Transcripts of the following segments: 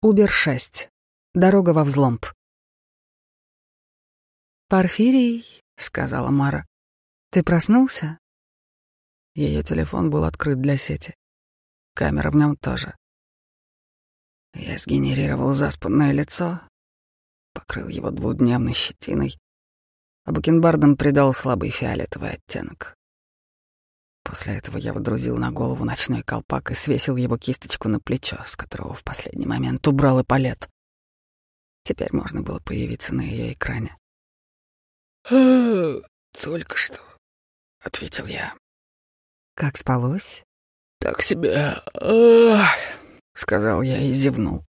Убер-6. Дорога во взломб. «Порфирий», — сказала Мара, — «ты проснулся?» Ее телефон был открыт для сети. Камера в нем тоже. Я сгенерировал заспанное лицо, покрыл его двудневной щетиной, а бакенбардам придал слабый фиолетовый оттенок. После этого я водрузил на голову ночной колпак и свесил его кисточку на плечо, с которого в последний момент убрал и палет. Теперь можно было появиться на ее экране. «Только что», — ответил я. «Как спалось?» «Так себе, сказал я и зевнул.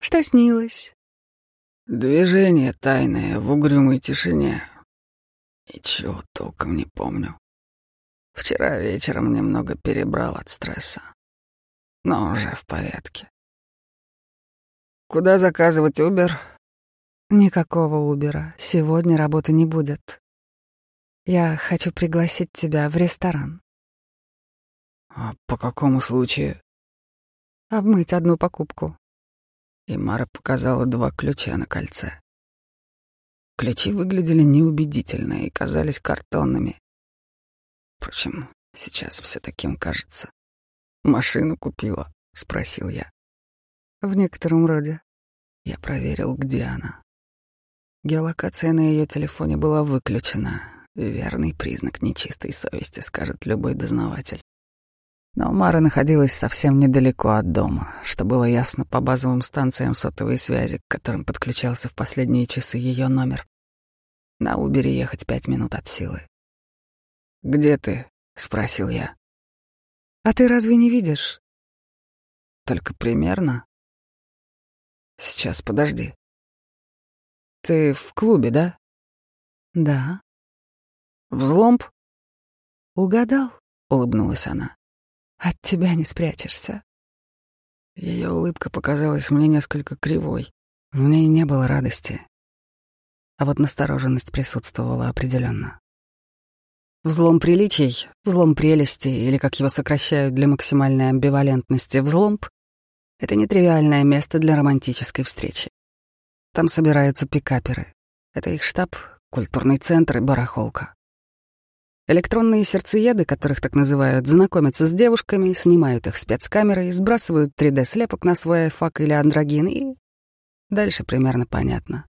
«Что снилось?» Движение тайное в угрюмой тишине. Ничего толком не помню. Вчера вечером немного перебрал от стресса. Но уже в порядке. Куда заказывать Убер? Никакого Убера. Сегодня работы не будет. Я хочу пригласить тебя в ресторан. А по какому случаю? Обмыть одну покупку. И Мара показала два ключа на кольце. Ключи выглядели неубедительно и казались картонными. Впрочем, сейчас все таким кажется. «Машину купила?» — спросил я. «В некотором роде». Я проверил, где она. Геолокация на ее телефоне была выключена. Верный признак нечистой совести, скажет любой дознаватель. Но Мара находилась совсем недалеко от дома, что было ясно по базовым станциям сотовой связи, к которым подключался в последние часы ее номер. На Убере ехать пять минут от силы. «Где ты?» — спросил я. «А ты разве не видишь?» «Только примерно». «Сейчас, подожди. Ты в клубе, да?» «Да». «Взломб?» «Угадал», — улыбнулась она. «От тебя не спрячешься». Ее улыбка показалась мне несколько кривой. В ней не было радости. А вот настороженность присутствовала определенно. Взлом приличий, взлом прелести, или как его сокращают для максимальной амбивалентности, взломб — это нетривиальное место для романтической встречи. Там собираются пикаперы. Это их штаб, культурный центр и барахолка. Электронные сердцееды, которых так называют, знакомятся с девушками, снимают их спецкамерой, сбрасывают 3D-слепок на свой айфак или андрогин, и дальше примерно понятно.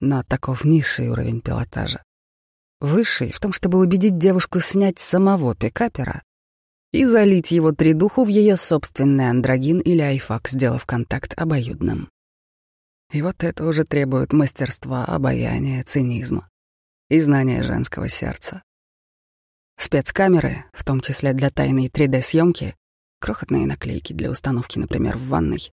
Но таков низший уровень пилотажа. Высший в том, чтобы убедить девушку снять самого пикапера и залить его тридуху в ее собственный андрогин или айфак, сделав контакт обоюдным. И вот это уже требует мастерства, обаяния, цинизма и знания женского сердца. Спецкамеры, в том числе для тайной 3D-съемки, крохотные наклейки для установки, например, в ванной,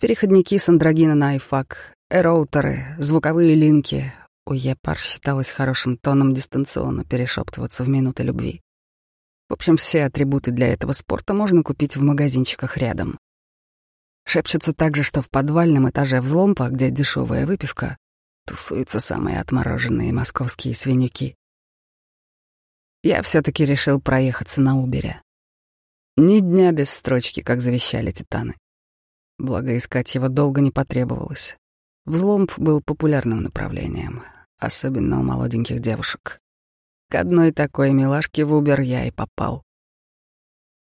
переходники с андрогина на айфак, эроутеры, звуковые линки, у Епар считалось хорошим тоном дистанционно перешептываться в минуты любви. В общем, все атрибуты для этого спорта можно купить в магазинчиках рядом. Шепчется также, что в подвальном этаже взломпа, где дешевая выпивка, тусуются самые отмороженные московские свинюки. Я все таки решил проехаться на Убере. Ни дня без строчки, как завещали титаны. Благо, искать его долго не потребовалось. Взломб был популярным направлением, особенно у молоденьких девушек. К одной такой милашке в Убер я и попал.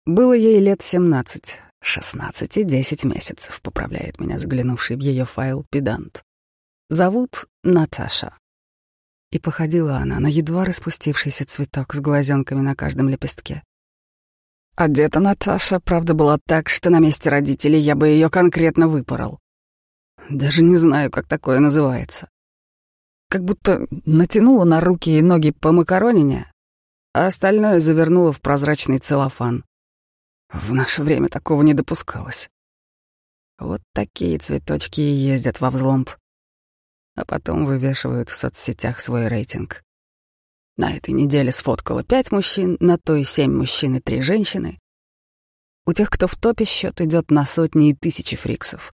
Было ей лет семнадцать, шестнадцать и десять месяцев, поправляет меня заглянувший в ее файл педант. Зовут Наташа. И походила она на едва распустившийся цветок с глазенками на каждом лепестке. Одета Наташа, правда, была так, что на месте родителей я бы ее конкретно выпорол. Даже не знаю, как такое называется. Как будто натянула на руки и ноги по макаронине, а остальное завернула в прозрачный целлофан. В наше время такого не допускалось. Вот такие цветочки и ездят во взломб. А потом вывешивают в соцсетях свой рейтинг. На этой неделе сфоткала пять мужчин, на той семь мужчин и три женщины. У тех, кто в топе, счет идет на сотни и тысячи фриксов.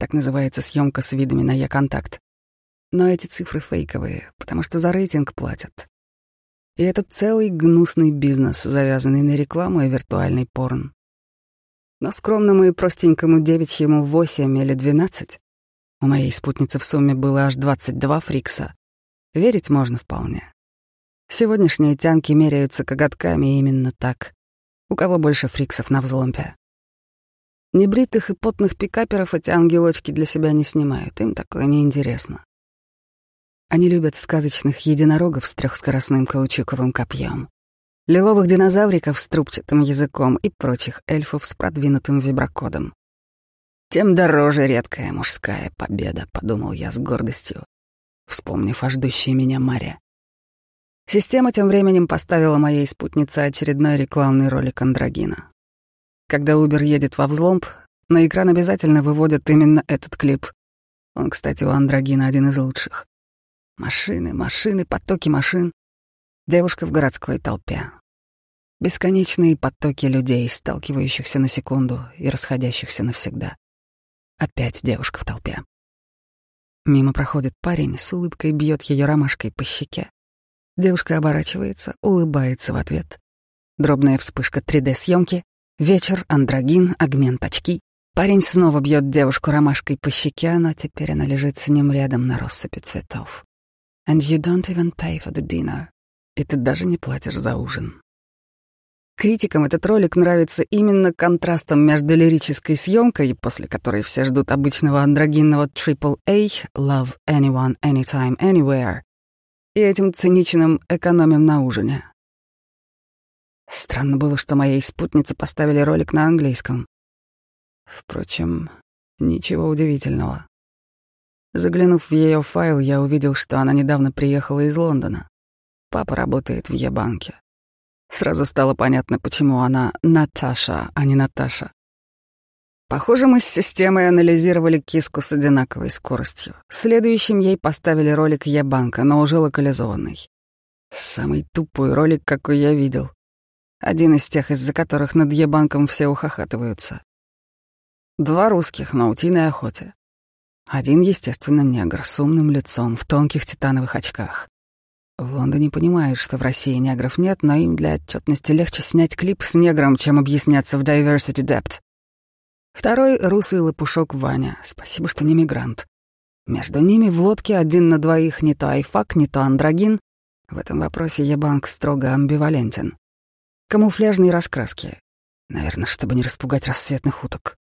Так называется съемка с видами на Я-контакт. Но эти цифры фейковые, потому что за рейтинг платят. И это целый гнусный бизнес, завязанный на рекламу и виртуальный порн. Но скромному и простенькому девичьему восемь или двенадцать у моей спутницы в сумме было аж двадцать два фрикса. Верить можно вполне. Сегодняшние тянки меряются коготками именно так. У кого больше фриксов на взломпе? Небритых и потных пикаперов эти ангелочки для себя не снимают, им такое неинтересно. Они любят сказочных единорогов с трехскоростным каучуковым копьем, лиловых динозавриков с трубчатым языком и прочих эльфов с продвинутым виброкодом. Тем дороже редкая мужская победа, подумал я с гордостью, вспомнив о ждущей меня Маре. Система тем временем поставила моей спутнице очередной рекламный ролик Андрогина. Когда Uber едет во взломб, на экран обязательно выводят именно этот клип. Он, кстати, у Андрогина один из лучших. Машины, машины, потоки машин. Девушка в городской толпе. Бесконечные потоки людей, сталкивающихся на секунду и расходящихся навсегда. Опять девушка в толпе. Мимо проходит парень, с улыбкой бьет ее ромашкой по щеке. Девушка оборачивается, улыбается в ответ. Дробная вспышка 3D-съемки, Вечер, андрогин, агмент очки. Парень снова бьет девушку ромашкой по щеке, но теперь она лежит с ним рядом на россыпи цветов. And you don't even pay for the dinner. И ты даже не платишь за ужин. Критикам этот ролик нравится именно контрастом между лирической съемкой, после которой все ждут обычного андрогинного AAA «Love anyone, anytime, anywhere», и этим циничным экономим на ужине. Странно было, что моей спутнице поставили ролик на английском. Впрочем, ничего удивительного. Заглянув в ее файл, я увидел, что она недавно приехала из Лондона. Папа работает в Е-банке. Сразу стало понятно, почему она Наташа, а не Наташа. Похоже, мы с системой анализировали киску с одинаковой скоростью. Следующим ей поставили ролик Е-банка, но уже локализованный. Самый тупой ролик, какой я видел. Один из тех, из-за которых над Ебанком все ухахатываются. Два русских на утиной охоте. Один, естественно, негр с умным лицом, в тонких титановых очках. В Лондоне понимают, что в России негров нет, но им для отчетности легче снять клип с негром, чем объясняться в Diversity Debt. Второй — русый лопушок Ваня. Спасибо, что не мигрант. Между ними в лодке один на двоих не то айфак, не то андрогин. В этом вопросе Ебанк строго амбивалентен камуфляжной раскраски. Наверное, чтобы не распугать рассветных уток.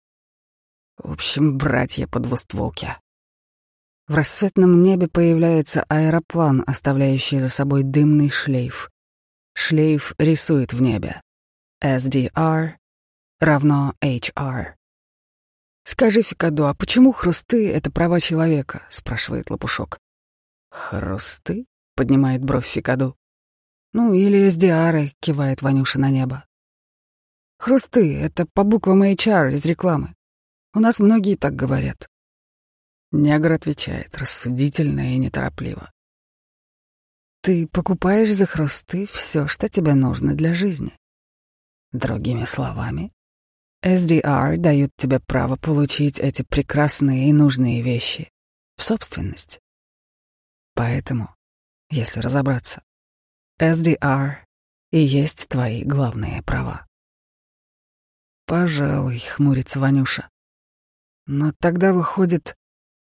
В общем, братья по двустволке. В рассветном небе появляется аэроплан, оставляющий за собой дымный шлейф. Шлейф рисует в небе. SDR равно HR. «Скажи, Фикаду, а почему хрусты — это права человека?» — спрашивает Лопушок. «Хрусты?» — поднимает бровь Фикаду. Ну, или SDR, кивает Ванюша на небо. Хрусты — это по буквам HR из рекламы. У нас многие так говорят. Негр отвечает рассудительно и неторопливо. Ты покупаешь за хрусты все, что тебе нужно для жизни. Другими словами, SDR дают тебе право получить эти прекрасные и нужные вещи в собственность. Поэтому, если разобраться, SDR и есть твои главные права. Пожалуй, хмурится Ванюша. Но тогда выходит,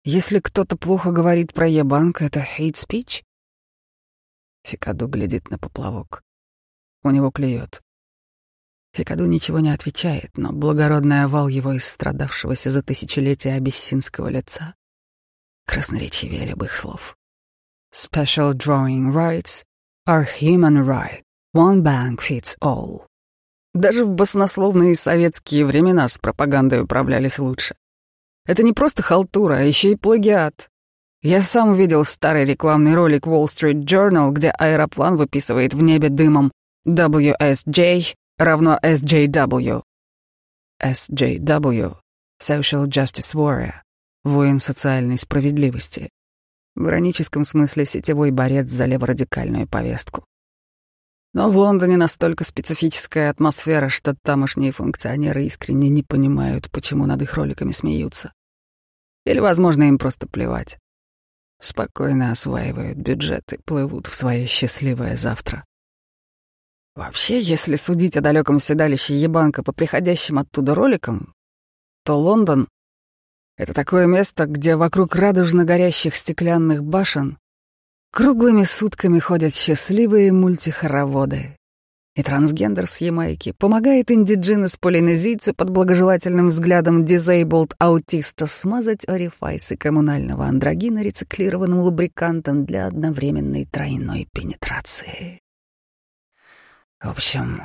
если кто-то плохо говорит про Ебанк, это hate speech? Фикаду глядит на поплавок. У него клюет. Фикаду ничего не отвечает, но благородный овал его истрадавшегося за тысячелетия абиссинского лица красноречивее любых слов. Special drawing rights are human right. One bank fits all. Даже в баснословные советские времена с пропагандой управлялись лучше. Это не просто халтура, а еще и плагиат. Я сам видел старый рекламный ролик Wall Street Journal, где аэроплан выписывает в небе дымом WSJ равно SJW. SJW — Social Justice Warrior, воин социальной справедливости в ироническом смысле сетевой борец за леворадикальную повестку. Но в Лондоне настолько специфическая атмосфера, что тамошние функционеры искренне не понимают, почему над их роликами смеются. Или, возможно, им просто плевать. Спокойно осваивают бюджеты, плывут в свое счастливое завтра. Вообще, если судить о далеком седалище Ебанка по приходящим оттуда роликам, то Лондон — это такое место, где вокруг радужно горящих стеклянных башен круглыми сутками ходят счастливые мультихороводы. И трансгендер с Ямайки помогает индиджинес-полинезийцу под благожелательным взглядом disabled аутиста смазать орифайсы коммунального андрогина рециклированным лубрикантом для одновременной тройной пенетрации. В общем,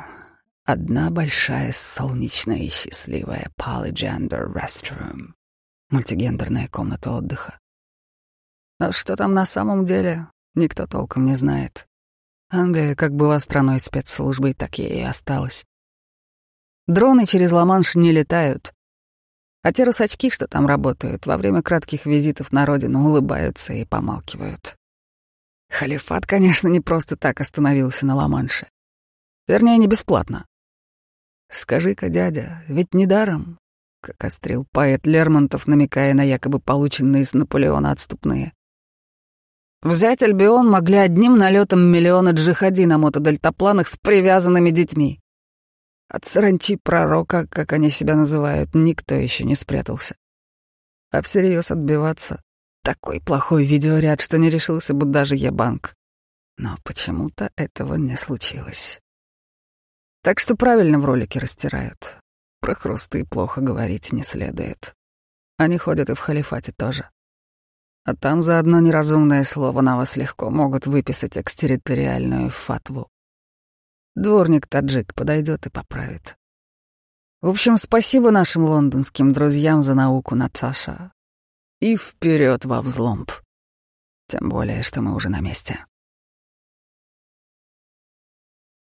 одна большая солнечная и счастливая polygender restroom, мультигендерная комната отдыха. А что там на самом деле, никто толком не знает. Англия как была страной спецслужбы, так ей и осталась. Дроны через Ла-Манш не летают. А те русачки, что там работают, во время кратких визитов на родину улыбаются и помалкивают. Халифат, конечно, не просто так остановился на Ла-Манше. Вернее, не бесплатно. Скажи-ка, дядя, ведь недаром, как острил поэт Лермонтов, намекая на якобы полученные с Наполеона отступные. Взять Альбион могли одним налетом миллиона джихади на мотодельтапланах с привязанными детьми. От саранчи пророка, как они себя называют, никто еще не спрятался. А всерьез отбиваться — такой плохой видеоряд, что не решился бы даже Ебанк. Но почему-то этого не случилось. Так что правильно в ролике растирают. Про хрусты плохо говорить не следует. Они ходят и в халифате тоже. А там за одно неразумное слово на вас легко могут выписать экстерриториальную фатву. Дворник-таджик подойдет и поправит. В общем, спасибо нашим лондонским друзьям за науку, Наташа. И вперед во взломб. Тем более, что мы уже на месте.